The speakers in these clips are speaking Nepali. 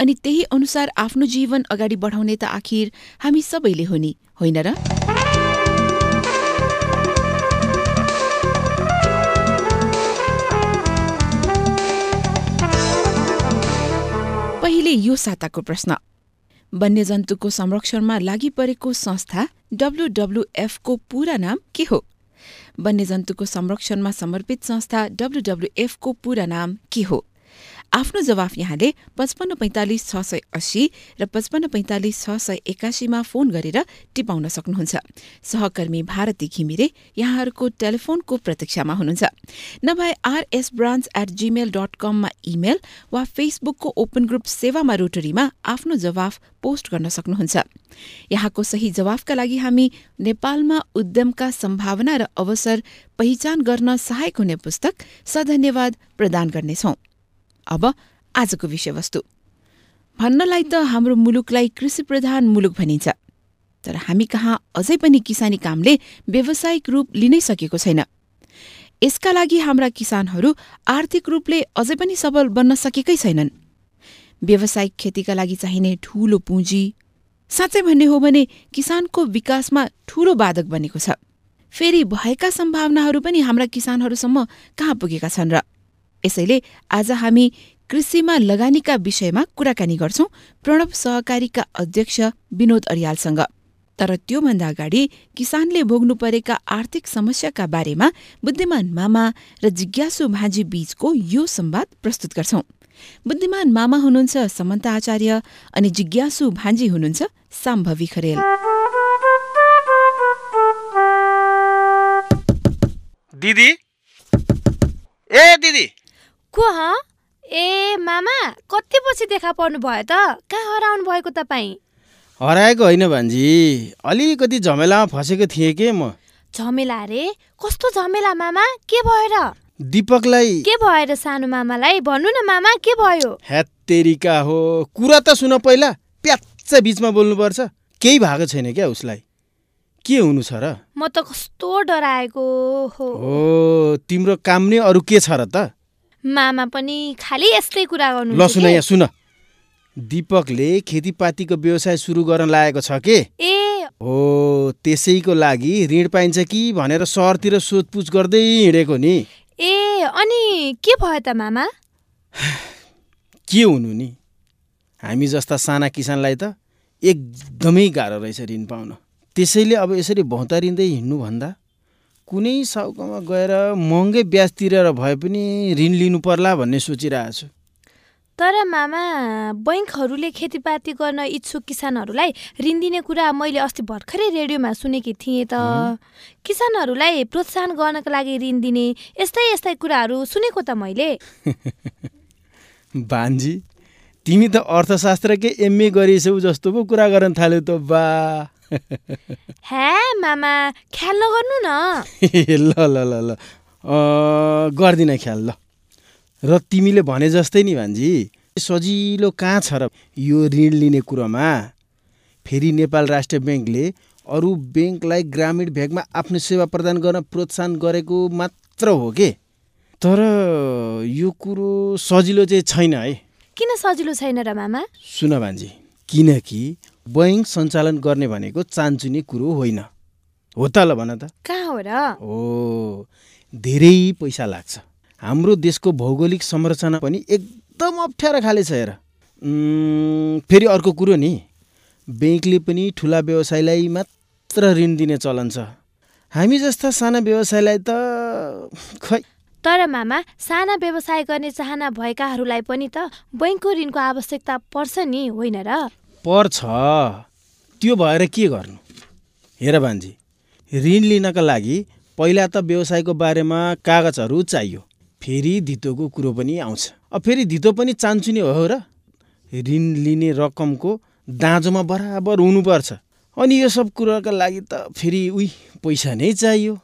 अनि त्यही अनुसार आफ्नो जीवन अगाडि बढाउने त आखिर हामी सबैले हो नि होइन र? पहिले यो साताको प्रश्न। वन्यजन्तुको संरक्षणमा लागि परेको संस्था डब्लुडब्लुएफको पूरा नाम के हो? वन्यजन्तुको संरक्षणमा समर्पित संस्था डब्लुडब्लुएफको पूरा नाम के हो? आफ्नो जवाफ यहाँले पचपन्न पैंतालिस छ सय अस्सी र पचपन्न पैंतालिस छ सय एकासीमा फोन गरेर टिपाउन सक्नुहुन्छ। सहकर्मी भारती घिमिरे यहाँहरूको टेलिफोनको प्रतीक्षामा हुनुहुन्छ। नभए RS branch at Gmail dot कममा इमेल वा फेसबुकको ओपन ग्रुप सेवामा रोटरीमा आफ्नो जवाफ पोस्ट गर्न सक्नुहुन्छ। यहाँको सही जवाफका लागि हामी नेपालमा उद्यमका सम्भावना र अवसर पहिचान गर्न सहायक हुने पुस्तक सधन्यवाद प्रदान गर्नेछौं। अब आजको विषयवस्तु। भन्नलाई त हाम्रो मुलुकलाई कृषि प्रधान मुलुक भनिन्छ। तर हामी कहाँ अझै पनि किसानी कामले व्यावसायिक रूप लिनै सकेको छैन। यसका लागि हाम्रा किसानहरू आर्थिक रूपले अझै पनि सबल बन्न सकेकै छैनन्। व्यावसायिक खेतीका लागि चाहिने ठूलो पुँजी साँच्चै भन्ने हो भने किसानको विकासमा ठूलो बाधक बनेको छ। फेरि भएका सम्भावनाहरू पनि हाम्रा किसानहरूसम्म कहाँ पुगेका छन् र? यसैले आज हामी कृषिमा लगानीका विषयमा कुराकानी गर्छौं प्रणव सहकारीका अध्यक्ष विनोद अरियालसँग। तर त्योभन्दा अगाडि किसानले भोग्नु परेका आर्थिक समस्याका बारेमा बुद्धिमान मामा र जिज्ञासु भाँजी बीचको यो संवाद प्रस्तुत गर्छौं। बुद्धिमान मामा हुनुहुन्छ समन्ता आचार्य अनि जिज्ञासु भान्जी हुनुहुन्छ साम्भवी खरेल। दिदी? ए दिदी! को ह? ए मामा कति पछि देखा पर्नु भयो त? कहाँ हराउनु भएको तपाईँ? हराएको होइन भान्जी। अलिकति झमेलामा फसेको थिएँ के म? झमेला रे? कस्तो झमेला मामा? के भएर? दिपकलाई के भएर सानो मामालाई? भन्नु न मामा के भयो? ह्यात्तेरिका हो। कुरा त सुन पहिला। प्याच्च बिचमा बोल्नुपर्छ। केही भएको छैन क्या उसलाई? के हुनु छ र? म त कस्तो डराएको हो तिम्रो काम नै अरू के छ र त? मामा पनि खालि यस्तै कुरा गर्नु ल सुन यहाँ सुन। दिपकले खेतीपातीको व्यवसाय सुरु गर्न लागेको छ के? ए। हो त्यसैको लागि ऋण पाइन्छ कि भनेर सहरतिर सोधपुछ गर्दै हिँडेको नि। ए अनि के भयो त मामा? के हुनु नि? हामी जस्ता साना किसानलाई त एकदमै गाह्रो रहेछ ऋण पाउन। त्यसैले अब यसरी भौतारिँदै हिँड्नुभन्दा कुनै साउकामा गएर महँगै ब्याज तिरेर भए पनि ऋण लिनु पर्ला भन्ने सोचिरहेको छु। तर मामा बैङ्कहरूले खेतीपाती गर्न इच्छुक किसानहरूलाई ऋण दिने कुरा मैले अस्ति भर्खरै रेडियोमा सुनेकी थिएँ त। किसानहरूलाई प्रोत्साहन गर्नका लागि ऋण दिने यस्तै यस्तै कुराहरू सुनेको त मैले। भान्जी तिमी त अर्थशास्त्रकै एमए गरिसौ जस्तो पो कुरा गर्न थाल्यौ त बा। हे मामा ख्याल नगर्नु न। ल ल ल ल। गर्दिनँ ख्याल ल। र तिमीले भने जस्तै नि भान्जी सजिलो कहाँ छ र? यो ऋण लिने कुरोमा फेरि नेपाल राष्ट्रिय ब्याङ्कले अरू ब्याङ्कलाई ग्रामीण भेगमा आफ्नो सेवा प्रदान गर्न प्रोत्साहन गरेको मात्र हो के? तर यो कुरो सजिलो चाहिँ छैन है। किन सजिलो छैन र मामा? सुन भान्जी किनकि बैङ्क सञ्चालन गर्ने भनेको चान्चुने कुरो होइन। हो त ल भन त। कहाँ हो र? हो धेरै पैसा लाग्छ। हाम्रो देशको भौगोलिक संरचना पनि एकदम अप्ठ्यारो खाले छ हेर। फेरि अर्को कुरो नि। ब्याङ्कले पनि ठुला व्यवसायलाई मात्र ऋण दिने चलन छ। हामी जस्ता साना व्यवसायलाई त खै तर मामा साना व्यवसाय गर्ने चाहना भएकाहरूलाई पनि त बैङ्कको ऋणको आवश्यकता पर्छ नि होइन र? पर्छ। त्यो भएर के गर्नु? हेर भान्जी ऋण लिनका लागि पहिला त व्यवसायको बारेमा कागजहरू चाहियो। फेरि धितोको कुरो पनि आउँछ। अब फेरि धितो पनि चान्चुने हो र? ऋण लिने रकमको दाँजोमा बराबर हुनुपर्छ। अनि यो सब कुराका लागि त फेरि उही पैसा नै चाहियो।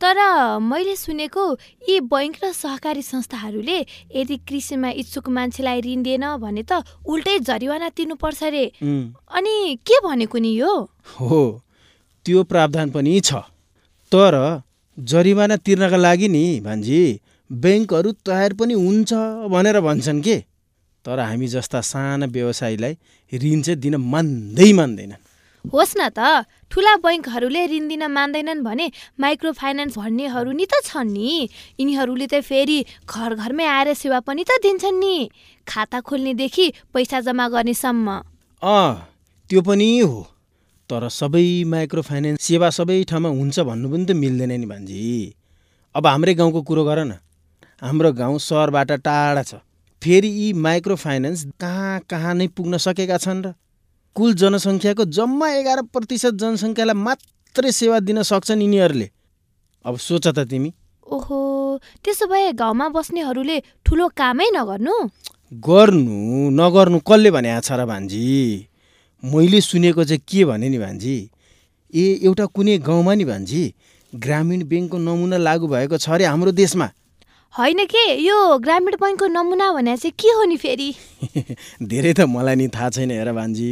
तर मैले सुनेको यी बैङ्क र सहकारी संस्थाहरूले यदि कृषिमा इच्छुक मान्छेलाई ऋण दिएन भने त उल्टै जरिवाना तिर्नुपर्छ रे। अनि के भनेको नि यो? हो त्यो प्रावधान पनि छ। तर जरिवाना तिर्नका लागि नि भान्जी ब्याङ्कहरू तयार पनि हुन्छ भनेर भन्छन् के? तर हामी जस्ता साना व्यवसायीलाई ऋण चाहिँ दिन मान्दै मान्दैनन्। होस् न त ठुला बैङ्कहरूले ऋण दिन मान्दैनन् भने माइक्रो फाइनेन्स भन्नेहरू नि त छन् नि। यिनीहरूले त फेरि घर घरमै आएर सेवा पनि त दिन्छन् नि। खाता खोल्नेदेखि पैसा जम्मा गर्नेसम्म। अँ त्यो पनि हो। तर सबै माइक्रो फाइनेन्स सेवा सबै ठाउँमा हुन्छ भन्नु पनि त मिल्दैन नि भान्जी। अब हाम्रै गाउँको कुरो गर न। हाम्रो गाउँ सहरबाट टाढा छ। फेरि यी माइक्रो फाइनेन्स कहाँ कहाँ नै पुग्न सकेका छन् र। कुल जनसङ्ख्याको जम्मा एघार प्रतिशत जनसङ्ख्यालाई मात्रै सेवा दिन सक्छन् यिनीहरूले। अब सोच त तिमी। ओहो त्यसो भए गाउँमा बस्नेहरूले ठुलो कामै नगर्नु? गर्नु नगर्नु कसले भने छ र भान्जी? मैले सुनेको चाहिँ के भने नि भान्जी? ए एउटा कुनै गाउँमा नि भान्जी ग्रामीण ब्याङ्कको नमुना लागू भएको छ अरे हाम्रो देशमा। होइन के? यो ग्रामीण बैङ्कको नमुना भने चाहिँ के हो नि फेरि? धेरै त मलाई नि थाहा छैन हेर भान्जी।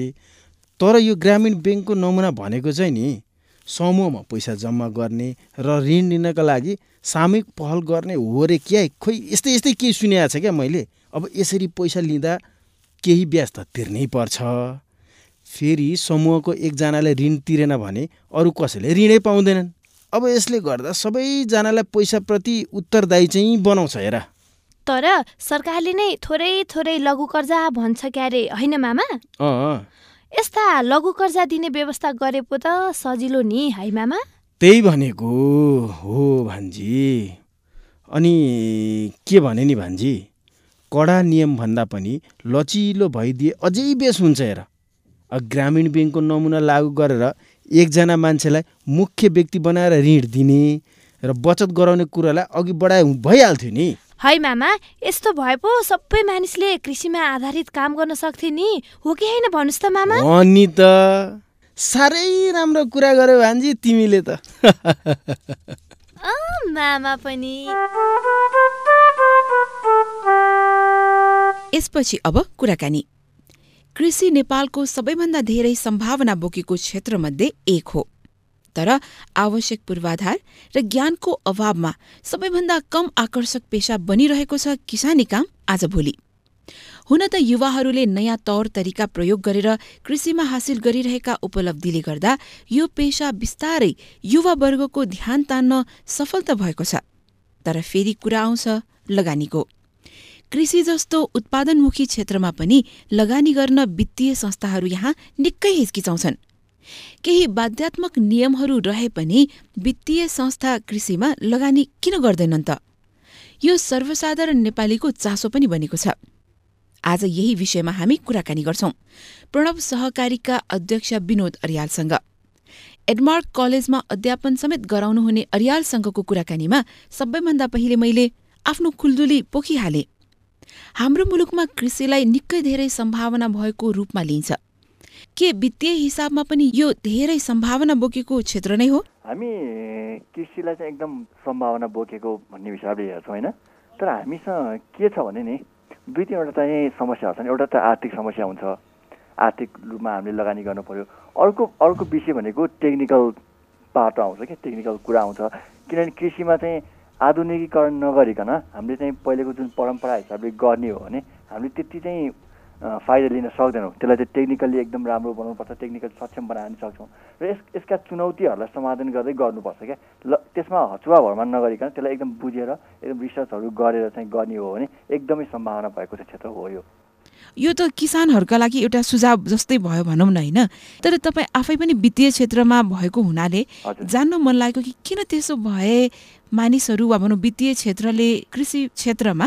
तर यो ग्रामीण ब्याङ्कको नमुना भनेको चाहिँ नि समूहमा पैसा जम्मा गर्ने र ऋण लिनका लागि सामूहिक पहल गर्ने हो रे क्या? खोइ यस्तै यस्तै केही सुनेको छ क्या मैले? अब यसरी पैसा लिँदा केही ब्याज त तिर्नै पर्छ। फेरि समूहको एकजनाले ऋण तिरेन भने अरू कसैले ऋणै पाउँदैनन्। अब यसले गर्दा सबैजनालाई पैसाप्रति उत्तरदायी चाहिँ बनाउँछ हेर। तर सरकारले नै थोरै थोरै लघु कर्जा भन्छ क्यारे होइन मामा? अँ। यस्ता लघु कर्जा दिने व्यवस्था गरे पो त सजिलो नि है मामा? त्यही भनेको हो भान्जी। अनि के भने नि भान्जी कडा नियमभन्दा पनि लचिलो भइदिए अझै बेस हुन्छ हेर। ग्रामीण ब्याङ्कको नमुना लागू गरेर एकजना मान्छेलाई मुख्य व्यक्ति बनाएर ऋण दिने र बचत गराउने कुरालाई अघि बढाए भइहाल्थ्यो नि। है मामा यस्तो भए पो सबै मानिसले कृषिमा आधारित काम गर्न सक्थे नि? हो कि होइन भन्नुहोस् त मामा। अनि त। साह्रै राम्रो कुरा गर्यो भान्जी तिमीले त। अँ, मामा पनि। यसपछि अब कुराकानी। कृषि नेपालको सबैभन्दा धेरै सम्भावना बोकेको क्षेत्रमध्ये एक हो। तर आवश्यक पूर्वाधार र ज्ञानको अभावमा सबैभन्दा कम आकर्षक पेशा बनिरहेको छ किसानी काम आजभोलि हुन त युवाहरूले नयाँ तौर तरिका प्रयोग गरेर कृषिमा हासिल गरिरहेका उपलब्धिले गर्दा यो पेशा बिस्तारै युवावर्गको ध्यान तान्न सफल त भएको छ। तर फेरि कुरा आउँछ लगानीको। कृषि जस्तो उत्पादनमुखी क्षेत्रमा पनि लगानी गर्न वित्तीय संस्थाहरू यहाँ निकै हिचकिचाउँछन्। केही बाध्यात्मक नियमहरू रहे पनि वित्तीय संस्था कृषिमा लगानी किन गर्दैनन् त? यो सर्वसाधारण नेपालीको चासो पनि बनेको छ। आज यही विषयमा हामी कुराकानी गर्छौं। प्रणव सहकारीका अध्यक्ष विनोद अरियालसँग। एडमार्क कलेजमा अध्यापन समेत गराउनुहुने अरियालसँगको कुराकानीमा सबैभन्दा पहिले मैले आफ्नो खुल्दुली पोखिहाले। हाम्रो मुलुकमा कृषिलाई निकै धेरै सम्भावना भएको रूपमा लिइन्छ। के वित्तीय हिसाबमा पनि यो धेरै सम्भावना बोकेको क्षेत्र नै हो? हामी कृषिलाई चाहिँ एकदम सम्भावना बोकेको भन्ने हिसाबले हेर्छौँ होइन? तर हामीसँग के छ भने नि दुई तिनवटा चाहिँ समस्याहरू छन् एउटा त आर्थिक समस्या हुन्छ। आर्थिक रूपमा हामीले लगानी गर्नु पऱ्यो अर्को अर्को विषय भनेको टेक्निकल पार्ट आउँछ क्या टेक्निकल कुरा आउँछ। किनभने कृषिमा चाहिँ आधुनिकीकरण नगरिकन हामीले चाहिँ पहिलेको जुन परम्परा हिसाबले गर्ने हो भने हामीले त्यति चाहिँ फाइदा लिन सक्दैनौँ। त्यसलाई चाहिँ टेक्निकल्ली एकदम राम्रो बनाउनुपर्छ टेक्निकल सक्षम बनाउन सक्छौँ। र यस यसका चुनौतीहरूलाई समाधान गर्दै गर्नुपर्छ क्या। ल त्यसमा हचुवा भरमा नगरिकन त्यसलाई एकदम बुझेर एकदम रिसर्चहरू गरेर चाहिँ गर्ने हो भने एकदमै सम्भावना भएको चाहिँ क्षेत्र हो यो। यो त किसानहरूका लागि एउटा सुझाव जस्तै भयो भनौँ न होइन? तर तपाईँ आफै पनि वित्तीय क्षेत्रमा भएको हुनाले जान्न मन लागेको कि किन त्यसो भए मानिसहरू वा भनौँ वित्तीय क्षेत्रले कृषि क्षेत्रमा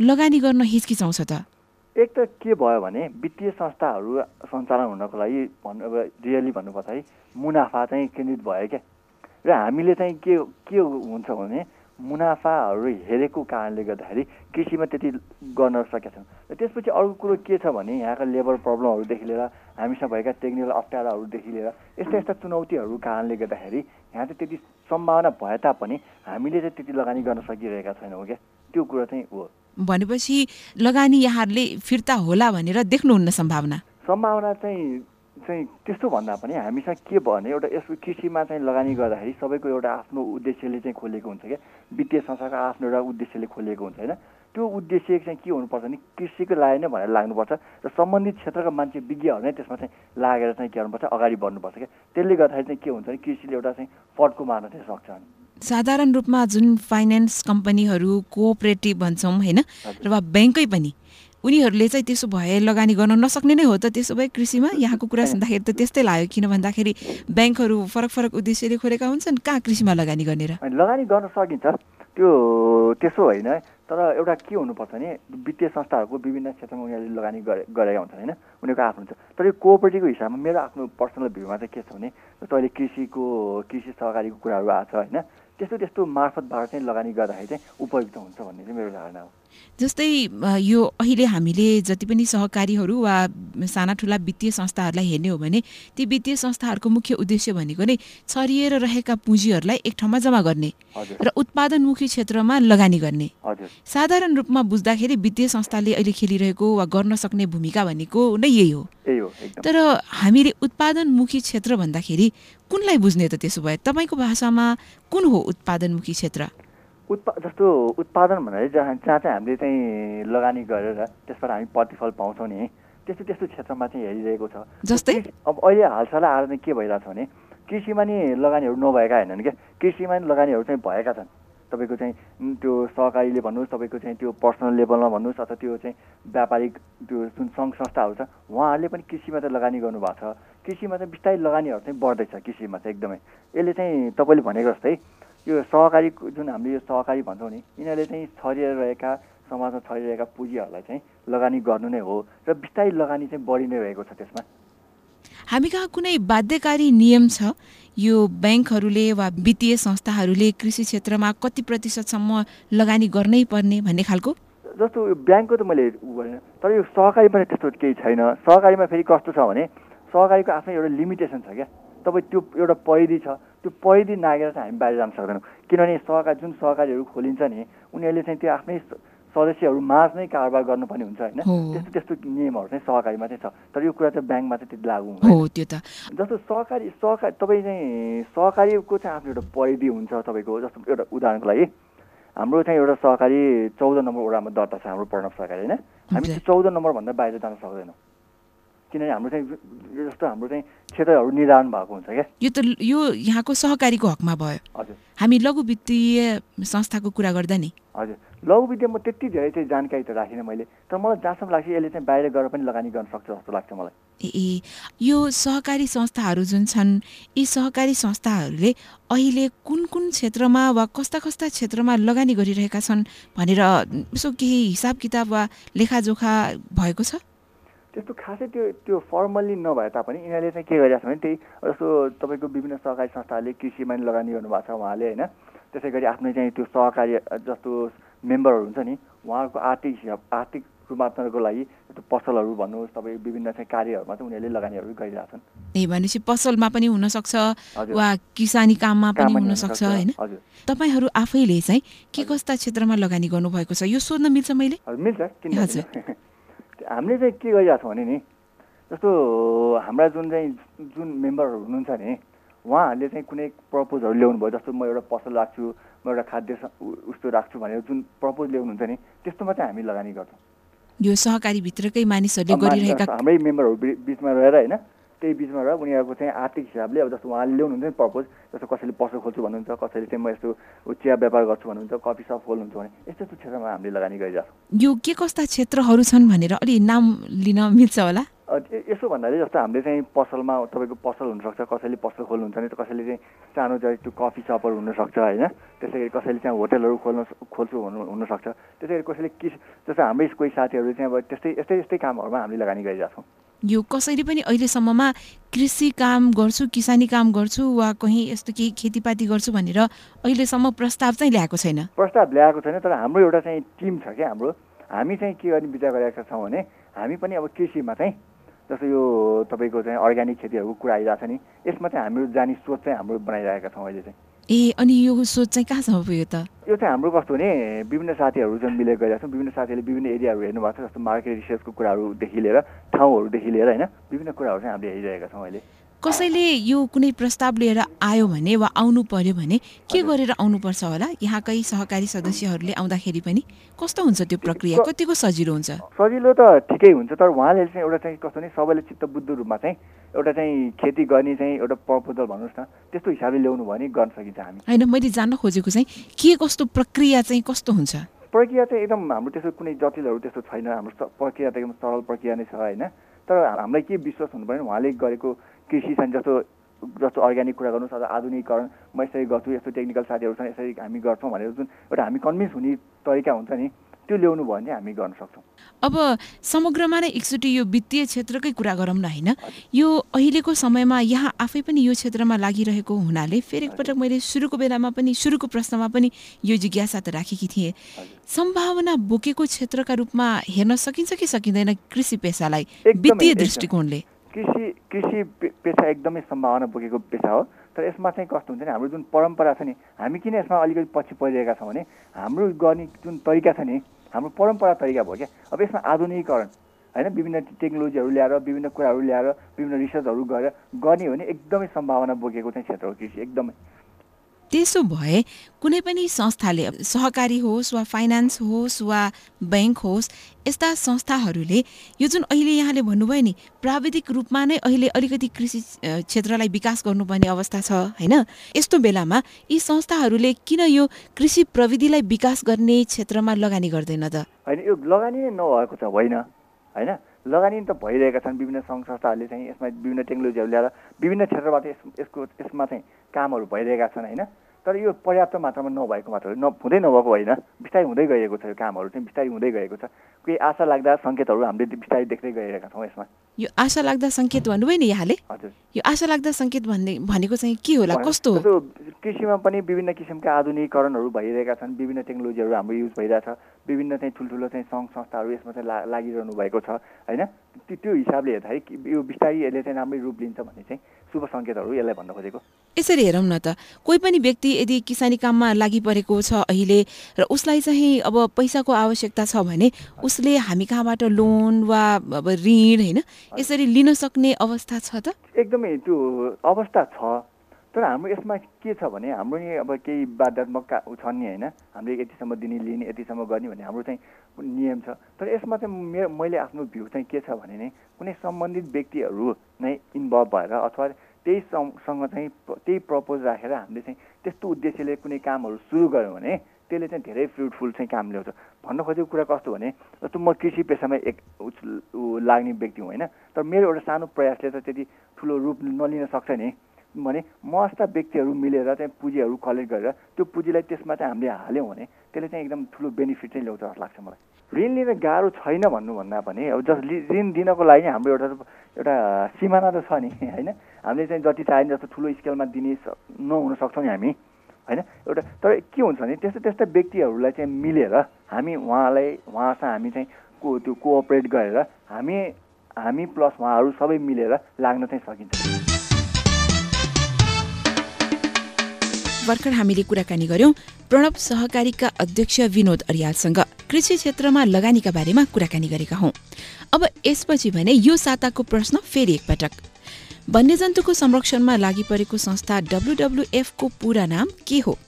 लगानी गर्न हिचकिचाउँछ त? एक त के भयो भने वित्तीय संस्थाहरू सञ्चालन हुनको लागि भन्नु अब रियली भन्नुपर्छ है मुनाफा चाहिँ केन्द्रित भयो क्या। र हामीले चाहिँ के के हुन्छ भने मुनाफाहरू हेरेको कारणले गर्दाखेरि कृषिमा त्यति गर्न सकेका छौँ र त्यसपछि अर्को कुरो के छ भने यहाँका लेबर प्रब्लमहरूदेखि लिएर हामीसँग भएका टेक्निकल अप्ठ्याराहरूदेखि लिएर यस्ता यस्ता चुनौतीहरू कारणले गर्दाखेरि यहाँ चाहिँ त्यति सम्भावना भए तापनि हामीले चाहिँ त्यति लगानी गर्न सकिरहेका छैनौँ क्या। त्यो कुरो चाहिँ हो। भनेपछि लगानी यहाँहरूले फिर्ता होला भनेर देख्नुहुन्न सम्भावना। सम्भावना चाहिँ चाहिँ त्यस्तो भन्दा पनि हामीसँग के भने एउटा यसको कृषिमा चाहिँ लगानी गर्दाखेरि सबैको एउटा आफ्नो उद्देश्यले चाहिँ खोलेको हुन्छ क्या। वित्तीय संस्थाको आफ्नो एउटा उद्देश्यले खोलेको हुन्छ होइन। त्यो उद्देश्य चाहिँ के हुनुपर्छ भने कृषिको लागि नै भनेर लाग्नुपर्छ र सम्बन्धित क्षेत्रका मान्छे विज्ञहरू नै त्यसमा चाहिँ लागेर चाहिँ के गर्नुपर्छ अगाडि बढ्नुपर्छ क्या। त्यसले गर्दाखेरि चाहिँ के हुन्छ भने कृषिले एउटा चाहिँ फड्को मार्न चाहिँ सक्छ। साधारण रूपमा जुन फाइनेन्स कम्पनीहरू कोअपरेटिभ भन्छौँ होइन? र ब्याङ्कै पनि उनीहरूले चाहिँ त्यसो भए लगानी गर्न नसक्ने नै हो त त्यसो भए कृषिमा? यहाँको कुरा सुन्दाखेरि त त्यस्तै लाग्यो किन भन्दाखेरि ब्याङ्कहरू फरक फरक उद्देश्यले खोलेका हुन्छन् कहाँ कृषिमा लगानी गर्ने र? लगानी गर्न सकिन्छ त्यो त्यसो होइन तर एउटा के हुनुपर्छ भने वित्तीय संस्थाहरूको विभिन्न क्षेत्रमा उनीहरूले लगानी गरे गरेका हुन्छन् होइन? उनीहरूको आफ्नो हुन्छ। तर यो कोअपरेटिभको हिसाबमा मेरो आफ्नो पर्सनल भ्यूमा चाहिँ के छ भने जस्तो अहिले कृषिको कृषि सहकारीको कुराहरू आएको छ होइन? त्यस्तो त्यस्तो मार्फतबाट चाहिँ लगानी गर्दाखेरि चाहिँ उपयुक्त हुन्छ भन्ने चाहिँ मेरो धारणा हो। जस्तै यो अहिले हामीले जति पनि सहकारीहरू वा साना ठुला वित्तीय संस्थाहरूलाई हेर्ने हो भने ती वित्तीय संस्थाहरूको मुख्य उद्देश्य भनेको नै छरिएर रहेका पुँजीहरूलाई एक ठाउँमा जम्मा गर्ने र उत्पादनमुखी क्षेत्रमा लगानी गर्ने। साधारण रूपमा बुझ्दाखेरि वित्तीय संस्थाले अहिले खेलिरहेको वा गर्न सक्ने भूमिका भनेको नै यही हो। तर हामीले उत्पादनमुखी क्षेत्र भन्दाखेरि कुनलाई बुझ्ने त त्यसो भए? तपाईँको भाषामा कुन हो उत्पादनमुखी क्षेत्र? उत्पा जस्तो उत्पादन भन्नाले जहाँ जहाँ चाहिँ हामीले चाहिँ लगानी गरेर त्यसबाट हामी प्रतिफल पाउँछौँ नि त्यस्तो त्यस्तो क्षेत्रमा चाहिँ हेरिरहेको छ। जस्तै? अब अहिले हालसाल आएर चाहिँ के भइरहेको छ भने कृषिमा नि लगानीहरू नभएका होइनन् क्या कृषिमा नि लगानीहरू चाहिँ भएका छन्। तपाईँको चाहिँ त्यो सहकारीले भन्नुहोस् तपाईँको चाहिँ त्यो पर्सनल लेभलमा भन्नुहोस् अथवा त्यो चाहिँ व्यापारिक त्यो जुन सङ्घ संस्थाहरू छ उहाँहरूले पनि कृषिमा चाहिँ लगानी गर्नुभएको छ। कृषिमा चाहिँ बिस्तारै लगानीहरू चाहिँ बढ्दैछ कृषिमा चाहिँ एकदमै। यसले चाहिँ तपाईँले भनेको जस्तै यो सहकारी जुन हामीले यो सहकारी भन्छौँ नि यिनीहरूले चाहिँ छरिएर रहेका समाजमा छरिरहेका पुँजीहरूलाई चाहिँ लगानी गर्नु नै हो र बिस्तारै लगानी चाहिँ बढी नै रहेको छ त्यसमा। हामी कहाँ कुनै बाध्यकारी नियम छ? यो ब्याङ्कहरूले वा वित्तीय संस्थाहरूले कृषि क्षेत्रमा कति प्रतिशतसम्म लगानी गर्नै पर्ने भन्ने खालको? जस्तो ब्याङ्कको त मैले तर यो सहकारीमा त्यस्तो केही छैन। सहकारीमा फेरि कस्तो छ भने सहकारीको आफ्नै एउटा लिमिटेसन छ क्या। तपाईँ त्यो एउटा परिधि छ त्यो परिधि नागेर चाहिँ हामी बाहिर जान सक्दैनौँ। किनभने सहकारी जुन सहकारीहरू खोलिन्छ नि उनीहरूले चाहिँ त्यो आफ्नै सदस्यहरू माझ नै कारोबार गर्नुपर्ने हुन्छ होइन। त्यस्तो त्यस्तो नियमहरू चाहिँ सहकारीमा चाहिँ छ। तर यो कुरा चाहिँ ब्याङ्कमा चाहिँ त्यति लागु हुन्छ जस्तो सहकारी सहकारी तपाईँ चाहिँ सहकारीको चाहिँ आफ्नो एउटा परिधि हुन्छ तपाईँको जस्तो एउटा उदाहरणको लागि हाम्रो चाहिँ एउटा सहकारी चौध नम्बर वडामा दर्ता छ हाम्रो प्रणव सहकारी होइन? हामी चाहिँ चौध नम्बरभन्दा बाहिर जान सक्दैनौँ। किनभने हाम्रो चाहिँ जस्तो हाम्रो चाहिँ क्षेत्रहरू निर्धारण भएको हुन्छ क्या। यो त यो यहाँको सहकारीको हकमा भयो। हजुर। हामी लघु वित्तीय संस्थाको कुरा गर्दा नि। हजुर। लघु वित्तीय म त्यति धेरै चाहिँ जानकारी त राखिनँ मैले। तर मलाई जहाँसम्म लाग्छ यसले चाहिँ बाहिर गएर पनि लगानी गर्न सक्छ जस्तो लाग्छ मलाई। ए। यो सहकारी संस्थाहरू जुन छन् यी सहकारी संस्थाहरूले अहिले कुन कुन क्षेत्रमा वा कस्ता कस्ता क्षेत्रमा लगानी गरिरहेका छन् भनेर यसो केही हिसाब किताब वा लेखाजोखा भएको छ? त्यस्तो खासै त्यो त्यो फर्मल्ली नभए तापनि यिनीहरूले चाहिँ के गरिरहेको छ भने त्यही जस्तो तपाईँको विभिन्न सहकारी संस्थाहरूले कृषिमा नि लगानी गर्नुभएको छ उहाँले होइन। त्यसै गरी आफ्नै चाहिँ त्यो सहकारी जस्तो मेम्बरहरू हुन्छ नि उहाँहरूको आर्थिक हिसाब आर्थिक रूपान्तरणको लागि पसलहरू भन्नुहोस् तपाईँ विभिन्न चाहिँ कार्यहरूमा चाहिँ उनीहरूले लगानीहरू गरिरहेको छन् ए भनेपछि पसलमा पनि हुनसक्छ वा किसानी काममा पनि हुनसक्छ होइन? तपाईँहरू आफैले चाहिँ के कस्ता क्षेत्रमा लगानी गर्नुभएको छ? यो सोध्न मिल्छ मैले? मिल्छ किन हामीले चाहिँ के गरिरहेको छौँ भने नि जस्तो हाम्रा जुन चाहिँ जुन मेम्बरहरू हुनुहुन्छ नि उहाँहरूले चाहिँ कुनै प्रपोजहरू ल्याउनु भयो जस्तो म एउटा पसल राख्छु म एउटा खाद्य उस्तो राख्छु भनेर जुन प्रपोज ल्याउनुहुन्छ नि त्यस्तोमा चाहिँ हामी लगानी गर्छौँ। यो सहकारी भित्रकै मानिसहरूले गरिरहेका हाम्रै मेम्बरहरू बिचमा रहेर होइन त्यही बिचमा रहेर उनीहरूको चाहिँ आर्थिक हिसाबले अब जस्तो उहाँले ल्याउनुहुन्छ नि पर्पोज जस्तो कसैले पसल खोल्छु भन्नुहुन्छ कसैले चाहिँ म यस्तो चिया व्यापार गर्छु भन्नुहुन्छ कफी सप खोल्नुहुन्छ भने यस्तो यस्तो क्षेत्रमा हामीले लगानी गरिरहेको यो के कस्ता क्षेत्रहरू छन् भनेर अलि नाम लिन मिल्छ होला? यसो भन्दाखेरि जस्तो हामीले चाहिँ पसलमा तपाईँको पसल हुनसक्छ कसैले पसल खोल्नुहुन्छ नि कसैले चाहिँ सानो चाहिँ त्यो कफी सपहरू हुनसक्छ होइन। त्यसै गरी कसैले चाहिँ होटलहरू खोल्न खोल्छु भन्नु हुनसक्छ। त्यसै गरी कसैले किस जस्तो हाम्रै कोही साथीहरू चाहिँ अब त्यस्तै यस्तै यस्तै कामहरूमा हामीले लगानी गरिरहेको छौँ यो कसैले पनि अहिलेसम्ममा कृषि काम गर्छु किसानी काम गर्छु वा कहीँ यस्तो केही खेतीपाती गर्छु भनेर अहिलेसम्म प्रस्ताव चाहिँ ल्याएको छैन? प्रस्ताव ल्याएको छैन तर हाम्रो एउटा चाहिँ टिम छ क्या हाम्रो। हामी चाहिँ के गर्ने विचार गरेका छौँ भने हामी पनि अब कृषिमा चाहिँ जस्तो यो तपाईँको चाहिँ अर्ग्यानिक खेतीहरूको कुरा आइरहेको छ नि यसमा चाहिँ हाम्रो जाने सोच चाहिँ हाम्रो बनाइरहेका छौँ अहिले चाहिँ। ए अनि यो सोच चाहिँ कहाँसम्म पुग्यो त? यो चाहिँ हाम्रो कस्तो भने विभिन्न साथीहरू चाहिँ मिलेर गइरहेको छौँ विभिन्न साथीहरूले विभिन्न एरियाहरू हेर्नु भएको छ जस्तो मार्केट रिसर्चको कुराहरूदेखि लिएर ठाउँहरूदेखि लिएर होइन विभिन्न कुराहरू चाहिँ हामीले हेरिरहेका छौँ अहिले। कसैले यो कुनै प्रस्ताव लिएर आयो भने वा आउनु पर्यो भने के गरेर आउनुपर्छ होला? यहाँकै सहकारी सदस्यहरूले आउँदाखेरि पनि कस्तो हुन्छ त्यो प्रक्रिया? कतिको सजिलो हुन्छ? सजिलो त ठिकै हुन्छ तर उहाँले चाहिँ एउटा चाहिँ कस्तो भने सबैले चित्तबुद्ध रूपमा चाहिँ एउटा चाहिँ खेती गर्ने चाहिँ एउटा प्रपोजल भन्नुहोस् न त्यस्तो हिसाबले ल्याउनु भयो भने गर्न सकिन्छ हामी। होइन मैले जान्न खोजेको चाहिँ के कस्तो प्रक्रिया चाहिँ कस्तो हुन्छ? प्रक्रिया चाहिँ एकदम हाम्रो त्यस्तो कुनै जटिलहरू त्यस्तो छैन हाम्रो प्रक्रिया त एकदम सरल प्रक्रिया नै छ होइन? तर हामीलाई के विश्वास हुनु पऱ्यो भने उहाँले गरेको कृषि चाहिँ जस्तो जस्तो अर्ग्यानिक कुरा गर्नुहोस् अथवा आधुनिकीकरण म यसरी गर्छु यस्तो टेक्निकल साथीहरू छन् यसरी हामी गर्छौँ भनेर जुन एउटा हामी कन्भिन्स हुने तरिका हुन्छ नि त्यो ल्याउनु भयो भने हामी गर्न सक्छौँ। अब समग्रमा नै एकचोटि यो वित्तीय क्षेत्रकै कुरा गरौँ न होइन? यो अहिलेको समयमा यहाँ आफै पनि यो क्षेत्रमा लागिरहेको हुनाले फेरि एकपटक मैले सुरुको बेलामा पनि सुरुको प्रश्नमा पनि यो जिज्ञासा त राखेकी थिएँ। सम्भावना बोकेको क्षेत्रका रूपमा हेर्न सकिन्छ कि सकिँदैन कृषि पेसालाई वित्तीय। दृष्टिकोणले? कृषि कृषि पेसा एकदमै सम्भावना बोकेको पेसा हो। तर यसमा चाहिँ कस्तो हुन्छ भने हाम्रो जुन परम्परा छ नि हामी किन यसमा अलिकति पछि परिरहेका छौँ भने हाम्रो गर्ने जुन तरिका छ नि हाम्रो परम्परा तरिका भयो क्या। अब यसमा आधुनिकीकरण होइन विभिन्न टेक्नोलोजीहरू ल्याएर विभिन्न कुराहरू ल्याएर विभिन्न रिसर्चहरू गरेर गर्ने हो भने एकदमै सम्भावना बोकेको चाहिँ क्षेत्र हो कृषि एकदमै। त्यसो भए कुनै पनि संस्थाले सहकारी होस् वा फाइनान्स होस् वा ब्याङ्क होस् यस्ता संस्थाहरूले यो जुन अहिले यहाँले भन्नुभयो नि प्राविधिक रूपमा नै अहिले अलिकति कृषि क्षेत्रलाई विकास गर्नुपर्ने अवस्था छ होइन? यस्तो बेलामा यी संस्थाहरूले किन यो कृषि प्रविधिलाई विकास गर्ने क्षेत्रमा लगानी गर्दैन त? होइन यो लगानी नै नभएको छ होइन होइन? लगानी त भइरहेका छन् विभिन्न सङ्घ संस्थाहरूले चाहिँ यसमा विभिन्न टेक्नोलोजीहरू ल्याएर विभिन्न क्षेत्रबाट यस यसको यसमा चाहिँ कामहरू भइरहेका छन् होइन? तर यो पर्याप्त मात्रामा नभएको मात्र। न हुँदै नभएको होइन। बिस्तारै हुँदै गएको छ यो कामहरू चाहिँ बिस्तारै हुँदै गएको छ। केही आशा लाग्दा सङ्केतहरू हामीले बिस्तारै देख्दै गइरहेका छौँ यसमा। यो आशा लाग्दा सङ्केत भन्नुभयो नि यहाँले? हजुर। यो आशा लाग्दा सङ्केत भन्ने भनेको चाहिँ के होला? कस्तो हो? कृषिमा पनि विभिन्न किसिमका आधुनिकीकरणहरू भइरहेका छन्। विभिन्न टेक्नोलोजीहरू हाम्रो युज भइरहेछ। विभिन्न चाहिँ ठुल्ठुलो चाहिँ सङ्घ संस्थाहरू यसमा चाहिँ ला लागिरहनु भएको छ होइन? त्यो हिसाबले हेर्दाखेरि यो बिस्तारै यसले चाहिँ राम्रै रूप लिन्छ भन्ने चाहिँ शुभ सङ्केतहरू यसलाई भन्न खोजेको। यसरी हेरौँ न त कोही पनि व्यक्ति यदि किसानी काममा लागि परेको छ अहिले र उसलाई चाहिँ अब पैसाको आवश्यकता छ भने उसले हामी कहाँबाट लोन वा अब ऋण होइन यसरी लिन सक्ने अवस्था छ त? एकदमै त्यो अवस्था छ। तर हाम्रो यसमा के छ भने हाम्रो नि अब केही बाध्यात्मक का छन् नि होइन? हामीले यतिसम्म दिने लिने यतिसम्म गर्ने भन्ने हाम्रो चाहिँ नियम छ। तर यसमा चाहिँ मेरो मैले आफ्नो भ्यू चाहिँ के छ भने नै कुनै सम्बन्धित व्यक्तिहरू नै इन्भल्भ भएर अथवा त्यही सँग चाहिँ त्यही प्रपोज राखेर हामीले चाहिँ त्यस्तो उद्देश्यले कुनै कामहरू सुरु गऱ्यौँ भने त्यसले चाहिँ धेरै फ्रुटफुल चाहिँ काम ल्याउँछ। भन्न खोजेको कुरा कस्तो भने जस्तो म कृषि पेसामा एक लाग्ने व्यक्ति हुँ होइन तर मेरो एउटा सानो प्रयासले त त्यति ठुलो रूप नलिन सक्छ नि। भने म जस्ता व्यक्तिहरू मिलेर चाहिँ पुँजीहरू कलेक्ट गरेर त्यो पुँजीलाई त्यसमा चाहिँ हामीले हाल्यौँ भने त्यसले चाहिँ एकदम ठुलो बेनिफिट चाहिँ ल्याउँछ जस्तो लाग्छ मलाई। ऋण लिन गाह्रो छैन भन्नुभन्दा पनि अब जस ऋण दिनको लागि हाम्रो एउटा एउटा सिमाना त छ नि होइन? हामीले चाहिँ जति चाहिने जस्तो ठुलो स्केलमा दिने नहुन सक्छौँ नि हामी होइन? एउटा तर के हुन्छ भने त्यस्तो त्यस्ता व्यक्तिहरूलाई चाहिँ मिलेर हामी उहाँलाई उहाँसँग हामी चाहिँ को त्यो कोअपरेट गरेर हामी हामी प्लस उहाँहरू सबै मिलेर लाग्न चाहिँ सकिन्छ। भर्खर हामीले कुराकानी गर्यौं। प्रणव सहकारीका अध्यक्ष विनोद अरियालसँग कृषि क्षेत्रमा लगानीका बारेमा कुराकानी गरेका हौं। अब यसपछि भने यो साताको प्रश्न फेरि एकपटक। वन्यजन्तुको संरक्षणमा लागि परेको संस्था डब्लुडब्लुएफ को पूरा नाम के हो?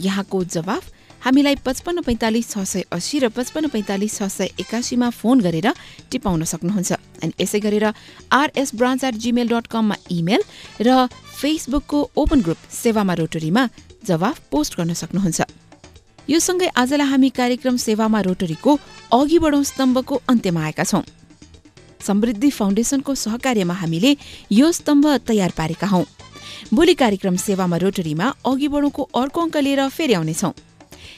यहाँको जवाफ हामीलाई पचपन्न पैँतालिस छ सय अस्सी र पचपन्न पैँतालिस छ सय एकासीमा फोन गरेर टिपाउन सक्नुहुन्छ। अनि यसै गरेर RS branch at Gmail dot कममा इमेल र फेसबुकको ओपन ग्रुप सेवामा रोटरीमा जवाफ पोस्ट गर्न सक्नुहुन्छ। यो सँगै आजलाई हामी कार्यक्रम सेवामा रोटरीको अघि बढौँ स्तम्भको अन्त्यमा आएका छौं। समृद्धि फाउन्डेसनको सहकार्यमा हामीले यो स्तम्भ तयार पारेका हौं। भोलि कार्यक्रम सेवामा रोटरीमा अघि बढौँको अर्को अङ्क लिएर फेरि आउनेछौं।